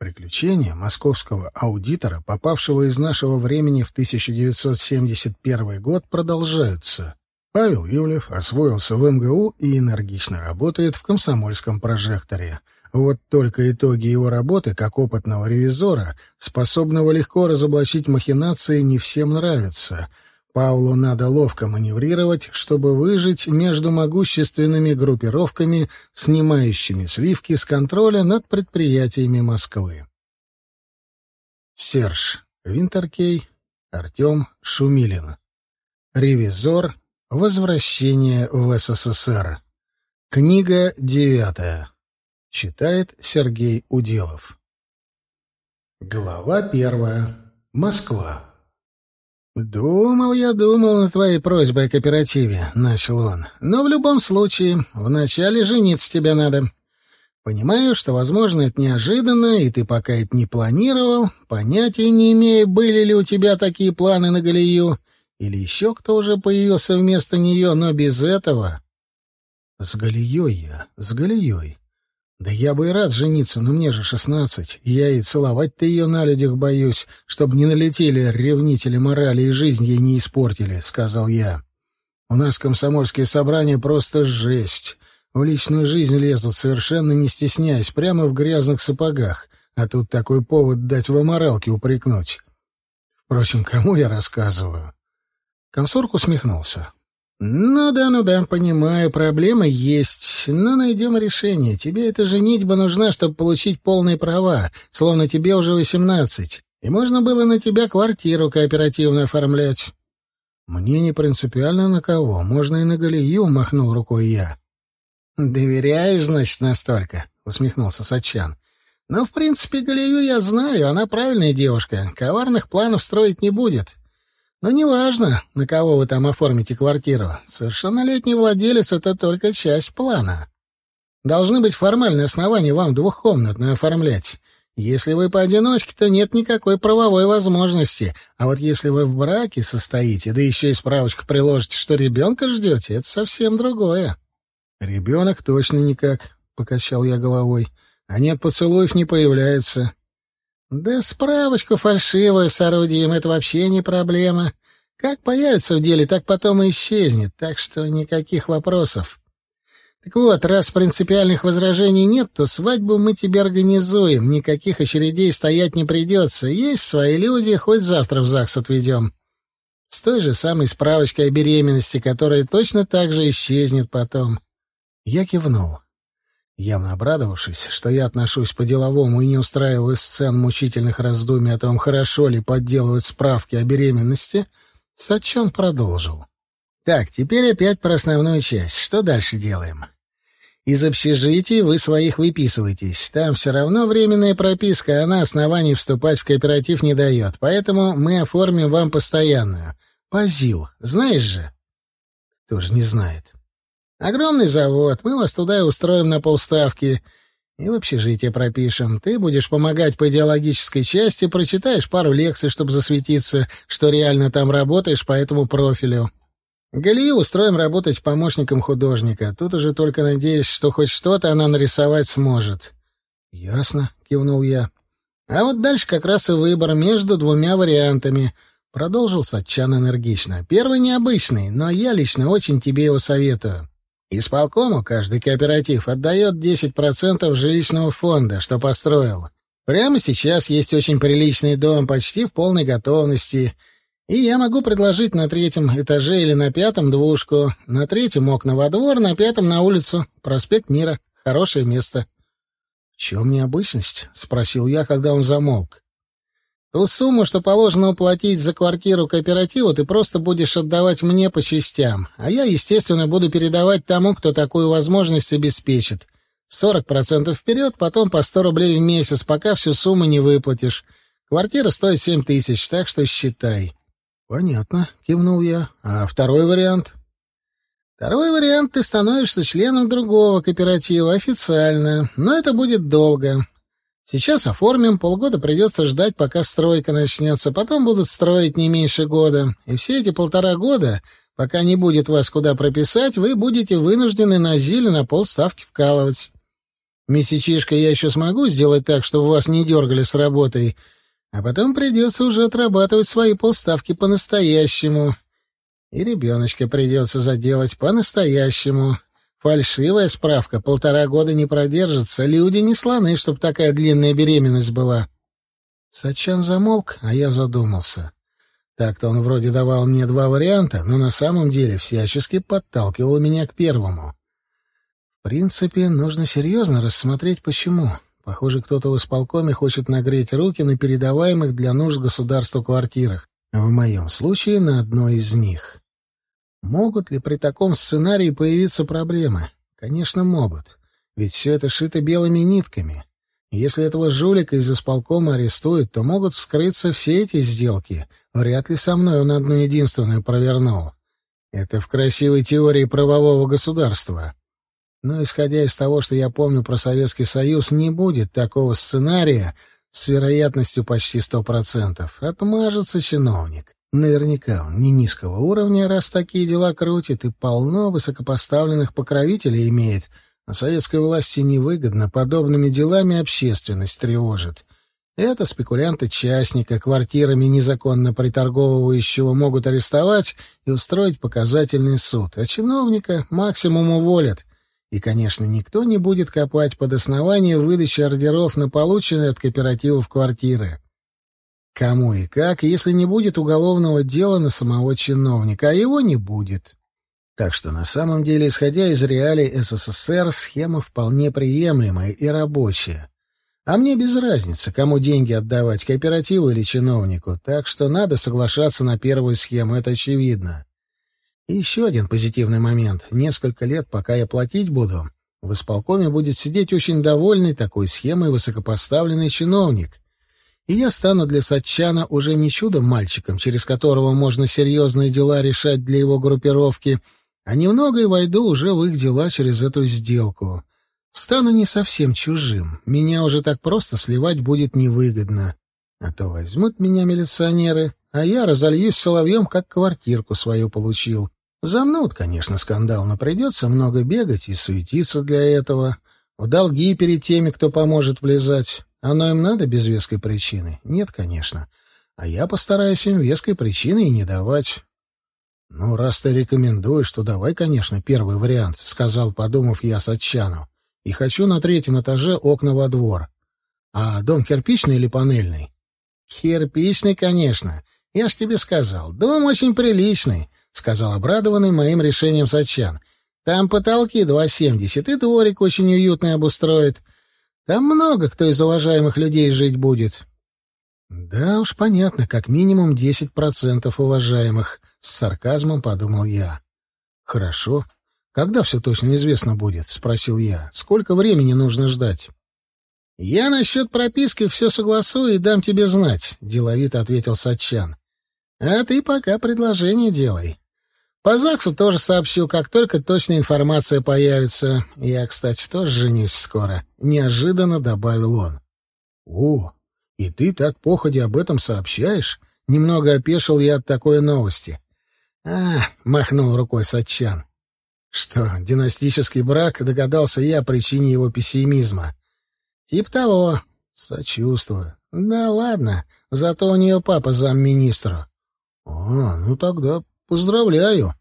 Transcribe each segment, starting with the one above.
Приключения московского аудитора, попавшего из нашего времени в 1971 год, продолжаются. Павел Ивлев освоился в МГУ и энергично работает в комсомольском прожекторе. Вот только итоги его работы, как опытного ревизора, способного легко разоблачить махинации, не всем нравятся. Павлу надо ловко маневрировать, чтобы выжить между могущественными группировками, снимающими сливки с контроля над предприятиями Москвы. Серж Винтеркей, Артем Шумилин. Ревизор. Возвращение в СССР. Книга девятая. Читает Сергей Уделов. Глава первая. Москва. «Думал я, думал на твоей просьбой о кооперативе», — начал он. «Но в любом случае, вначале жениться тебе надо. Понимаю, что, возможно, это неожиданно, и ты пока это не планировал, понятия не имея, были ли у тебя такие планы на Галию, или еще кто уже появился вместо нее, но без этого...» «С Галией я, с Галией. Да я бы и рад жениться, но мне же шестнадцать. Я и целовать-то ее на людях боюсь, чтобы не налетели ревнители морали и жизнь ей не испортили, — сказал я. У нас комсомольские собрания просто жесть. В личную жизнь лезут совершенно не стесняясь, прямо в грязных сапогах. А тут такой повод дать в аморалке упрекнуть. Впрочем, кому я рассказываю? Комсорг усмехнулся. «Ну да, ну да, понимаю, проблема есть, но найдем решение. Тебе эта женитьба нужна, чтобы получить полные права, словно тебе уже восемнадцать, и можно было на тебя квартиру кооперативно оформлять». «Мне не принципиально на кого, можно и на Галию», — махнул рукой я. «Доверяешь, значит, настолько?» — усмехнулся Сачан. «Но, в принципе, Галию я знаю, она правильная девушка, коварных планов строить не будет». Но неважно, на кого вы там оформите квартиру. Совершеннолетний владелец — это только часть плана. Должны быть формальные основания вам двухкомнатную оформлять. Если вы поодиночке, то нет никакой правовой возможности. А вот если вы в браке состоите, да еще и справочку приложите, что ребенка ждете, это совсем другое. Ребенок точно никак, — покачал я головой. А нет поцелуев не появляется. Да справочку фальшивую соорудим, это вообще не проблема. Как появится в деле, так потом и исчезнет, так что никаких вопросов. Так вот, раз принципиальных возражений нет, то свадьбу мы тебе организуем, никаких очередей стоять не придется. Есть свои люди, хоть завтра в ЗАГС отведем. С той же самой справочкой о беременности, которая точно так же исчезнет потом. Я кивнул. Явно обрадовавшись, что я отношусь по-деловому и не устраиваю сцен мучительных раздумий о том, хорошо ли подделывать справки о беременности, Сачон продолжил. «Так, теперь опять про основную часть. Что дальше делаем?» «Из общежитий вы своих выписываетесь. Там все равно временная прописка, а на основании вступать в кооператив не дает. Поэтому мы оформим вам постоянную. Позил. Знаешь же?» «Тоже не знает». Огромный завод, мы вас туда и устроим на полставки. И в общежитие пропишем. Ты будешь помогать по идеологической части, прочитаешь пару лекций, чтобы засветиться, что реально там работаешь по этому профилю. Галию устроим работать помощником художника. Тут уже только надеюсь, что хоть что-то она нарисовать сможет. — Ясно, — кивнул я. — А вот дальше как раз и выбор между двумя вариантами. Продолжил Сатчан энергично. Первый необычный, но я лично очень тебе его советую. Исполкому каждый кооператив отдает 10% жилищного фонда, что построил. Прямо сейчас есть очень приличный дом, почти в полной готовности. И я могу предложить на третьем этаже или на пятом двушку. На третьем окна во двор, на пятом на улицу. Проспект Мира. Хорошее место. — В чем необычность? — спросил я, когда он замолк. Ту сумму, что положено уплатить за квартиру кооперативу, ты просто будешь отдавать мне по частям, а я, естественно, буду передавать тому, кто такую возможность обеспечит. Сорок процентов вперед, потом по сто рублей в месяц, пока всю сумму не выплатишь. Квартира стоит семь тысяч, так что считай. — Понятно, — кивнул я. — А второй вариант? — Второй вариант — ты становишься членом другого кооператива официально, но это будет долго. Сейчас оформим, полгода придется ждать, пока стройка начнется, потом будут строить не меньше года. И все эти полтора года, пока не будет вас куда прописать, вы будете вынуждены на зиле на полставки вкалывать. Месячишко я еще смогу сделать так, чтобы вас не дергали с работой, а потом придется уже отрабатывать свои полставки по-настоящему. И ребеночка придется заделать по-настоящему. Фальшивая справка полтора года не продержится. Люди не слоны, чтоб такая длинная беременность была. Сачан замолк, а я задумался. Так-то он вроде давал мне два варианта, но на самом деле всячески подталкивал меня к первому. В принципе, нужно серьезно рассмотреть, почему. Похоже, кто-то в исполкоме хочет нагреть руки на передаваемых для нужд государства квартирах. В моем случае на одной из них. Могут ли при таком сценарии появиться проблемы? Конечно, могут. Ведь все это шито белыми нитками. Если этого жулика из исполкома арестуют, то могут вскрыться все эти сделки. Вряд ли со мной он одну единственную провернул. Это в красивой теории правового государства. Но, исходя из того, что я помню про Советский Союз, не будет такого сценария с вероятностью почти сто процентов. Отмажется чиновник. Наверняка он не низкого уровня, раз такие дела крутит, и полно высокопоставленных покровителей имеет — а советской власти невыгодно, подобными делами общественность тревожит. Это спекулянты-частника, квартирами незаконно приторговывающего могут арестовать и устроить показательный суд, а чиновника максимум уволят. И, конечно, никто не будет копать под основание выдачи ордеров на полученные от кооперативов квартиры. Кому и как, если не будет уголовного дела на самого чиновника, а его не будет. Так что на самом деле, исходя из реалий СССР, схема вполне приемлемая и рабочая. А мне без разницы, кому деньги отдавать, кооперативу или чиновнику, так что надо соглашаться на первую схему, это очевидно. И еще один позитивный момент. Несколько лет, пока я платить буду, в исполкоме будет сидеть очень довольный такой схемой высокопоставленный чиновник. И я стану для Сатчана уже не чудом-мальчиком, через которого можно серьезные дела решать для его группировки — а немного и войду уже в их дела через эту сделку. Стану не совсем чужим. Меня уже так просто сливать будет невыгодно. А то возьмут меня милиционеры, а я разольюсь соловьем, как квартирку свою получил. Замнут, конечно, скандал, но придется много бегать и суетиться для этого. В долги перед теми, кто поможет влезать. Оно им надо без веской причины? Нет, конечно. А я постараюсь им веской причины и не давать. «Ну, раз ты рекомендуешь, то давай, конечно, первый вариант», — сказал, подумав я Сатчану. «И хочу на третьем этаже окна во двор. А дом кирпичный или панельный?» «Кирпичный, конечно. Я ж тебе сказал. Дом очень приличный», — сказал обрадованный моим решением Сатчан. «Там потолки два семьдесят, и дворик очень уютный обустроит. Там много кто из уважаемых людей жить будет». «Да уж, понятно, как минимум десять процентов уважаемых», — с сарказмом подумал я. «Хорошо. Когда все точно известно будет?» — спросил я. «Сколько времени нужно ждать?» «Я насчет прописки все согласую и дам тебе знать», — деловито ответил Сатчан. «А ты пока предложение делай. По ЗАГСу тоже сообщу, как только точная информация появится. Я, кстати, тоже женюсь скоро», — неожиданно добавил он. «О, и ты так походе об этом сообщаешь?» Немного опешил я от такой новости. «А!» — махнул рукой Сатчан. «Что, династический брак?» — догадался я о причине его пессимизма. «Тип того. Сочувствую. Да ладно, зато у нее папа замминистра». «А, ну тогда поздравляю».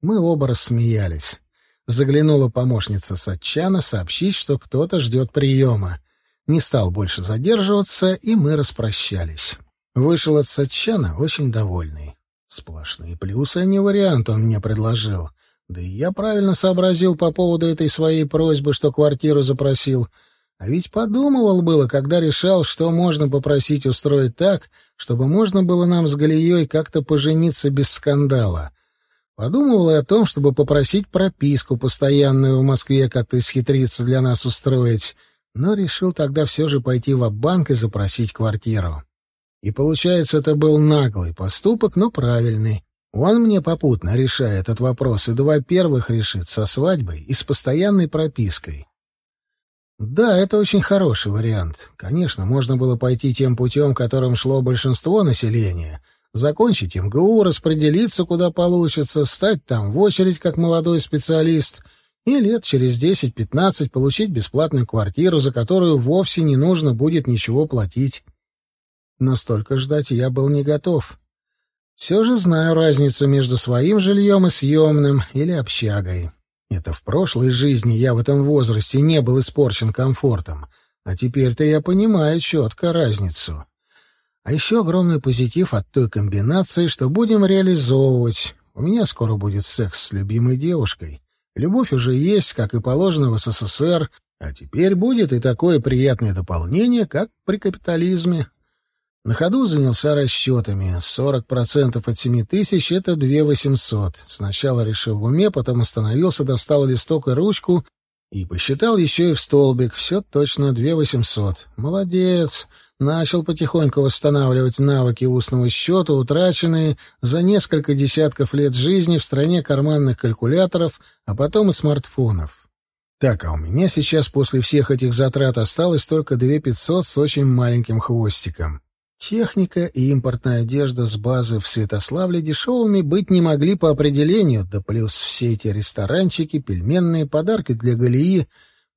Мы оба рассмеялись. Заглянула помощница Сатчана сообщить, что кто-то ждет приема. Не стал больше задерживаться, и мы распрощались. Вышел от Сатчана очень довольный. Сплошные плюсы, а не вариант он мне предложил. Да и я правильно сообразил по поводу этой своей просьбы, что квартиру запросил. А ведь подумывал было, когда решал, что можно попросить устроить так, чтобы можно было нам с Галией как-то пожениться без скандала. Подумывал и о том, чтобы попросить прописку постоянную в Москве как-то исхитриться для нас устроить, но решил тогда все же пойти в банк и запросить квартиру. И получается, это был наглый поступок, но правильный. Он мне попутно решает этот вопрос, и два первых решит со свадьбой и с постоянной пропиской. Да, это очень хороший вариант. Конечно, можно было пойти тем путем, которым шло большинство населения. Закончить МГУ, распределиться куда получится, стать там в очередь как молодой специалист и лет через 10-15 получить бесплатную квартиру, за которую вовсе не нужно будет ничего платить. Но столько ждать я был не готов. Все же знаю разницу между своим жильем и съемным или общагой. Это в прошлой жизни я в этом возрасте не был испорчен комфортом, а теперь-то я понимаю четко разницу. А еще огромный позитив от той комбинации, что будем реализовывать. У меня скоро будет секс с любимой девушкой. Любовь уже есть, как и положено в СССР, а теперь будет и такое приятное дополнение, как при капитализме. На ходу занялся расчетами. 40% от 7 тысяч — это 2 800. Сначала решил в уме, потом остановился, достал листок и ручку и посчитал еще и в столбик. Все точно 2 800. Молодец. Начал потихоньку восстанавливать навыки устного счета, утраченные за несколько десятков лет жизни в стране карманных калькуляторов, а потом и смартфонов. Так, а у меня сейчас после всех этих затрат осталось только 2 500 с очень маленьким хвостиком. Техника и импортная одежда с базы в Святославле дешевыми быть не могли по определению, да плюс все эти ресторанчики, пельменные, подарки для Галии.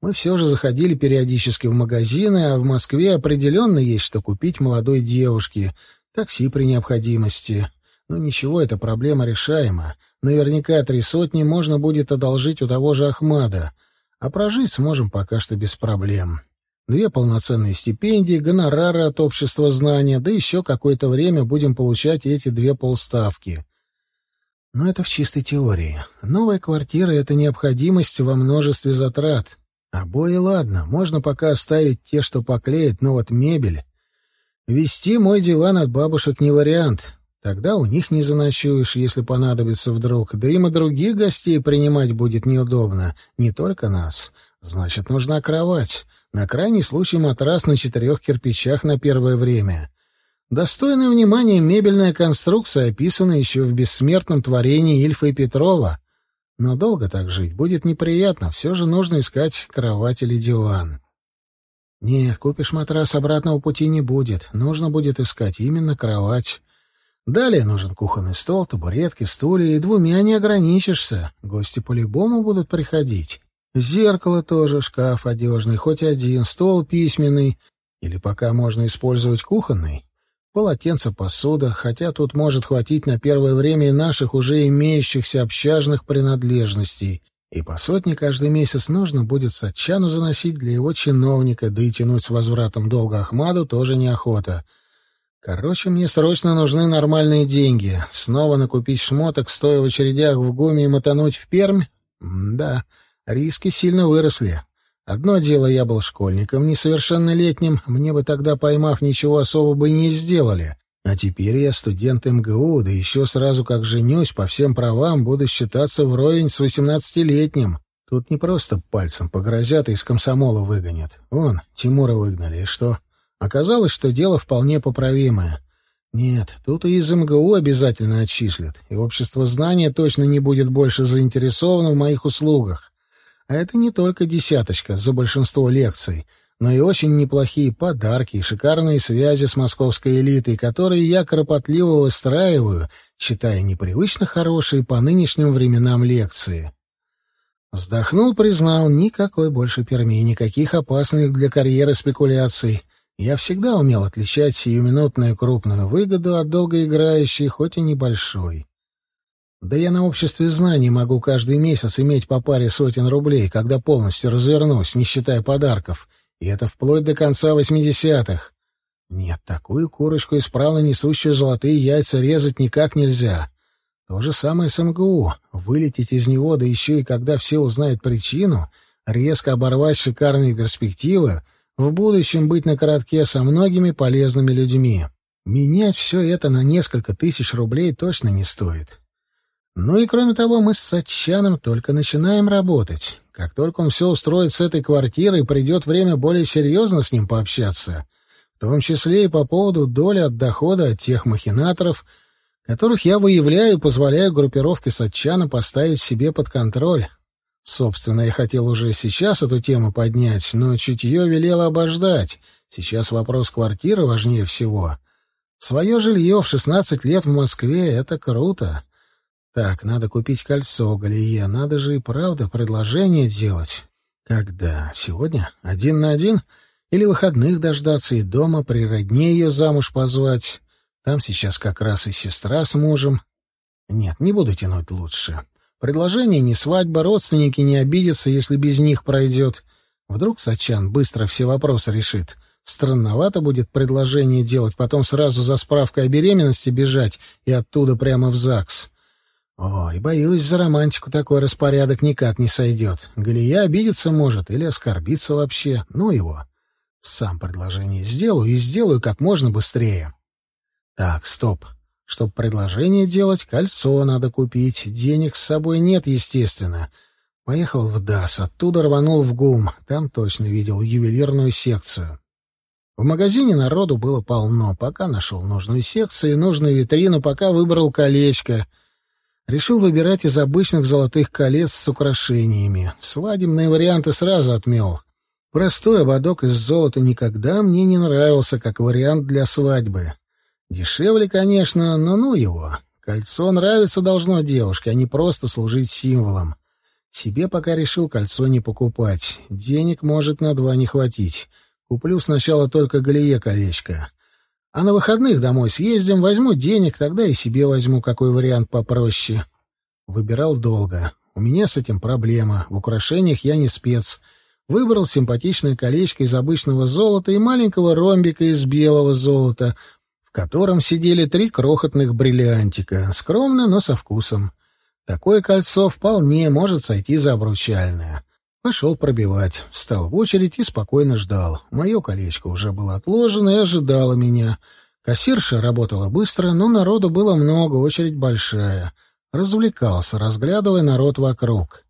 Мы все же заходили периодически в магазины, а в Москве определенно есть что купить молодой девушке, такси при необходимости. Но ничего, эта проблема решаема. Наверняка три сотни можно будет одолжить у того же Ахмада, а прожить сможем пока что без проблем две полноценные стипендии, гонорары от общества знания, да еще какое-то время будем получать эти две полставки. Но это в чистой теории. Новая квартира — это необходимость во множестве затрат. Обои, ладно, можно пока оставить те, что поклеят, но вот мебель... Вести мой диван от бабушек не вариант. Тогда у них не заночуешь, если понадобится вдруг. Да им и других гостей принимать будет неудобно, не только нас. Значит, нужна кровать. На крайний случай матрас на четырех кирпичах на первое время. Достойная внимания мебельная конструкция описана еще в бессмертном творении Ильфа и Петрова. Но долго так жить будет неприятно, все же нужно искать кровать или диван. Нет, купишь матрас, обратного пути не будет. Нужно будет искать именно кровать. Далее нужен кухонный стол, табуретки, стулья, и двумя не ограничишься. Гости по-любому будут приходить. Зеркало тоже, шкаф одежный, хоть один, стол письменный, или пока можно использовать кухонный. Полотенце, посуда, хотя тут может хватить на первое время и наших уже имеющихся общажных принадлежностей. И по сотне каждый месяц нужно будет Сатчану заносить для его чиновника, да и тянуть с возвратом долга Ахмаду тоже неохота. Короче, мне срочно нужны нормальные деньги. Снова накупить шмоток, стоя в очередях в ГУМе и мотануть в Пермь? М да. Риски сильно выросли. Одно дело, я был школьником, несовершеннолетним, мне бы тогда, поймав, ничего особо бы не сделали. А теперь я студент МГУ, да еще сразу как женюсь, по всем правам буду считаться вровень с восемнадцатилетним. Тут не просто пальцем погрозят и из комсомола выгонят. Вон, Тимура выгнали, и что? Оказалось, что дело вполне поправимое. Нет, тут и из МГУ обязательно отчислят, и общество знания точно не будет больше заинтересовано в моих услугах. А это не только десяточка за большинство лекций, но и очень неплохие подарки и шикарные связи с московской элитой, которые я кропотливо выстраиваю, читая непривычно хорошие по нынешним временам лекции. Вздохнул, признал, никакой больше Перми, никаких опасных для карьеры спекуляций. Я всегда умел отличать сиюминутную крупную выгоду от долгоиграющей, хоть и небольшой. Да я на обществе знаний могу каждый месяц иметь по паре сотен рублей, когда полностью развернусь, не считая подарков. И это вплоть до конца восьмидесятых. Нет, такую курочку, исправно несущую золотые яйца, резать никак нельзя. То же самое с МГУ. Вылететь из него, да еще и когда все узнают причину, резко оборвать шикарные перспективы, в будущем быть на коротке со многими полезными людьми. Менять все это на несколько тысяч рублей точно не стоит. Ну и кроме того, мы с Сатчаном только начинаем работать. Как только он все устроит с этой квартирой, придет время более серьезно с ним пообщаться, в том числе и по поводу доли от дохода от тех махинаторов, которых я выявляю и позволяю группировке Сатчана поставить себе под контроль. Собственно, я хотел уже сейчас эту тему поднять, но чутье велело обождать. Сейчас вопрос квартиры важнее всего. Свое жилье в 16 лет в Москве — это круто. Так, надо купить кольцо Галие, надо же и правда предложение делать. Когда? Сегодня? Один на один? Или выходных дождаться и дома при родне ее замуж позвать? Там сейчас как раз и сестра с мужем. Нет, не буду тянуть лучше. Предложение не свадьба, родственники не обидятся, если без них пройдет. Вдруг Сачан быстро все вопросы решит. Странновато будет предложение делать, потом сразу за справкой о беременности бежать и оттуда прямо в ЗАГС. Ой, боюсь, за романтику такой распорядок никак не сойдет. Галия обидеться может или оскорбиться вообще. Ну его. Сам предложение сделаю и сделаю как можно быстрее. Так, стоп. Чтоб предложение делать, кольцо надо купить. Денег с собой нет, естественно. Поехал в ДАС, оттуда рванул в ГУМ. Там точно видел ювелирную секцию. В магазине народу было полно. Пока нашел нужную секцию и нужную витрину, пока выбрал колечко. Решил выбирать из обычных золотых колец с украшениями. Свадебные варианты сразу отмел. Простой ободок из золота никогда мне не нравился как вариант для свадьбы. Дешевле, конечно, но ну его. Кольцо нравится должно девушке, а не просто служить символом. Себе пока решил кольцо не покупать. Денег может на два не хватить. Куплю сначала только Галие колечко. А на выходных домой съездим, возьму денег, тогда и себе возьму какой вариант попроще. Выбирал долго. У меня с этим проблема. В украшениях я не спец. Выбрал симпатичное колечко из обычного золота и маленького ромбика из белого золота, котором сидели три крохотных бриллиантика, скромно, но со вкусом. Такое кольцо вполне может сойти за обручальное. Пошел пробивать, встал в очередь и спокойно ждал. Мое колечко уже было отложено и ожидало меня. Кассирша работала быстро, но народу было много, очередь большая. Развлекался, разглядывая народ вокруг.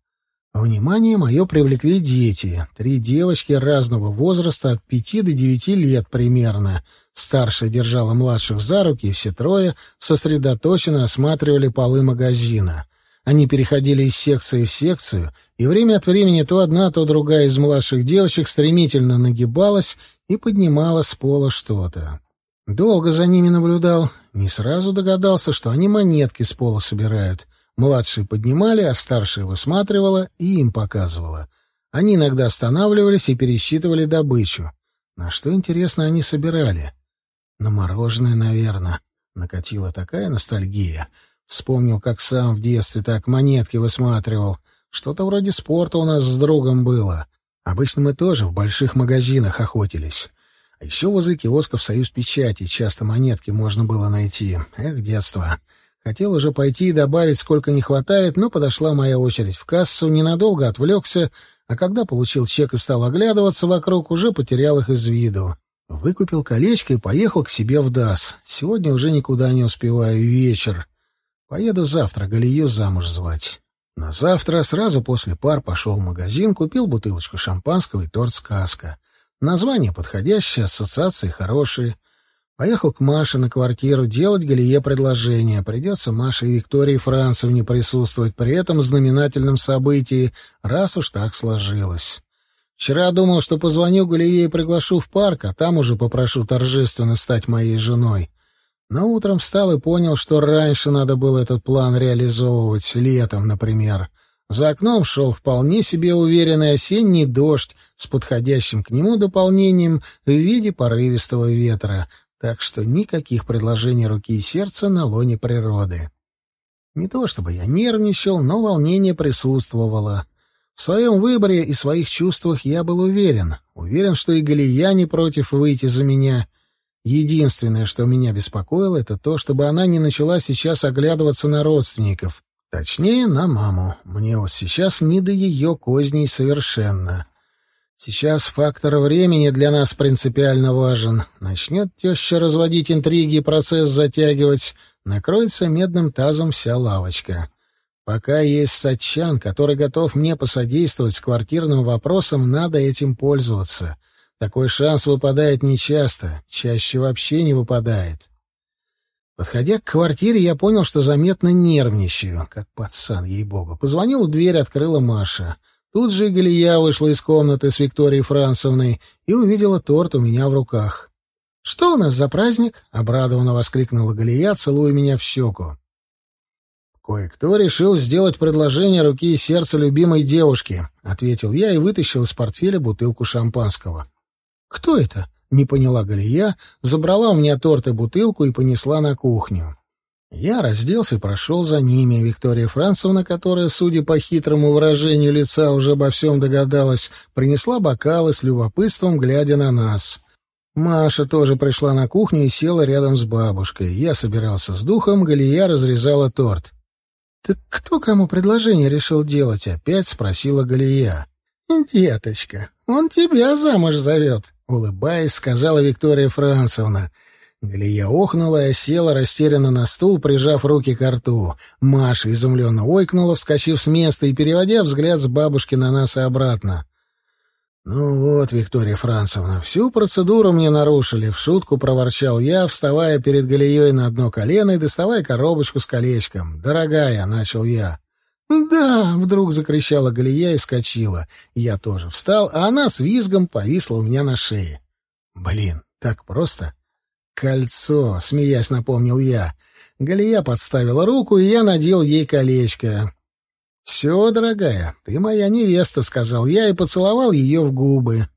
Внимание мое привлекли дети. Три девочки разного возраста, от пяти до девяти лет примерно — Старшая держала младших за руки, и все трое сосредоточенно осматривали полы магазина. Они переходили из секции в секцию, и время от времени то одна, то другая из младших девочек стремительно нагибалась и поднимала с пола что-то. Долго за ними наблюдал, не сразу догадался, что они монетки с пола собирают. Младшие поднимали, а старшая высматривала и им показывала. Они иногда останавливались и пересчитывали добычу. На что, интересно, они собирали? На мороженое, наверное. Накатила такая ностальгия. Вспомнил, как сам в детстве так монетки высматривал. Что-то вроде спорта у нас с другом было. Обычно мы тоже в больших магазинах охотились. А еще возле киосков «Союз печати» часто монетки можно было найти. Эх, детство. Хотел уже пойти и добавить, сколько не хватает, но подошла моя очередь в кассу, ненадолго отвлекся, а когда получил чек и стал оглядываться вокруг, уже потерял их из виду. Выкупил колечко и поехал к себе в ДАС. Сегодня уже никуда не успеваю, вечер. Поеду завтра Галию замуж звать. На завтра, сразу после пар, пошел в магазин, купил бутылочку шампанского и торт «Сказка». Название подходящее, ассоциации хорошие. Поехал к Маше на квартиру делать Галие предложение. Придется Маше и Виктории Францевне присутствовать при этом знаменательном событии, раз уж так сложилось. Вчера думал, что позвоню Галие и приглашу в парк, а там уже попрошу торжественно стать моей женой. Но утром встал и понял, что раньше надо было этот план реализовывать, летом, например. За окном шел вполне себе уверенный осенний дождь с подходящим к нему дополнением в виде порывистого ветра, так что никаких предложений руки и сердца на лоне природы. Не то чтобы я нервничал, но волнение присутствовало. В своем выборе и своих чувствах я был уверен. Уверен, что и Галия не против выйти за меня. Единственное, что меня беспокоило, это то, чтобы она не начала сейчас оглядываться на родственников. Точнее, на маму. Мне вот сейчас не до ее козней совершенно. Сейчас фактор времени для нас принципиально важен. Начнет теща разводить интриги и процесс затягивать, накроется медным тазом вся лавочка. Пока есть Сачан, который готов мне посодействовать с квартирным вопросом, надо этим пользоваться. Такой шанс выпадает нечасто, чаще вообще не выпадает. Подходя к квартире, я понял, что заметно нервничаю, как пацан, ей-богу. Позвонил в дверь, открыла Маша. Тут же Галия вышла из комнаты с Викторией Францевной и увидела торт у меня в руках. «Что у нас за праздник?» — обрадованно воскликнула Галия, целуя меня в щеку «Кое-кто решил сделать предложение руки и сердца любимой девушке», — ответил я и вытащил из портфеля бутылку шампанского. «Кто это?» — не поняла Галия, забрала у меня торт и бутылку и понесла на кухню. Я разделся и прошел за ними. Виктория Францевна, которая, судя по хитрому выражению лица, уже обо всем догадалась, принесла бокалы с любопытством, глядя на нас. Маша тоже пришла на кухню и села рядом с бабушкой. Я собирался с духом, Галия разрезала торт. «Так кто кому предложение решил делать?» — опять спросила Галия. «Деточка, он тебя замуж зовет», — улыбаясь, сказала Виктория Францевна. Галия охнула и села растерянно на стул, прижав руки к рту. Маша изумленно ойкнула, вскочив с места и переводя взгляд с бабушки на нас и обратно. «Ну вот, Виктория Францевна, всю процедуру мне нарушили», — в шутку проворчал я, вставая перед Галией на одно колено и доставая коробочку с колечком. «Дорогая», — начал я. «Да!» — вдруг закричала Галия и вскочила. Я тоже встал, а она с визгом повисла у меня на шее. «Блин, так просто?» «Кольцо», — смеясь напомнил я. Галия подставила руку, и я надел ей колечко. «Все, дорогая, ты моя невеста», — сказал я и поцеловал ее в губы.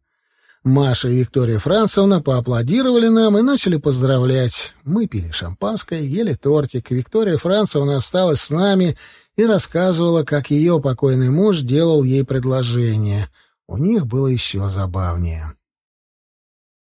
Маша и Виктория Францевна поаплодировали нам и начали поздравлять. Мы пили шампанское, ели тортик. Виктория Францевна осталась с нами и рассказывала, как ее покойный муж делал ей предложение. У них было еще забавнее.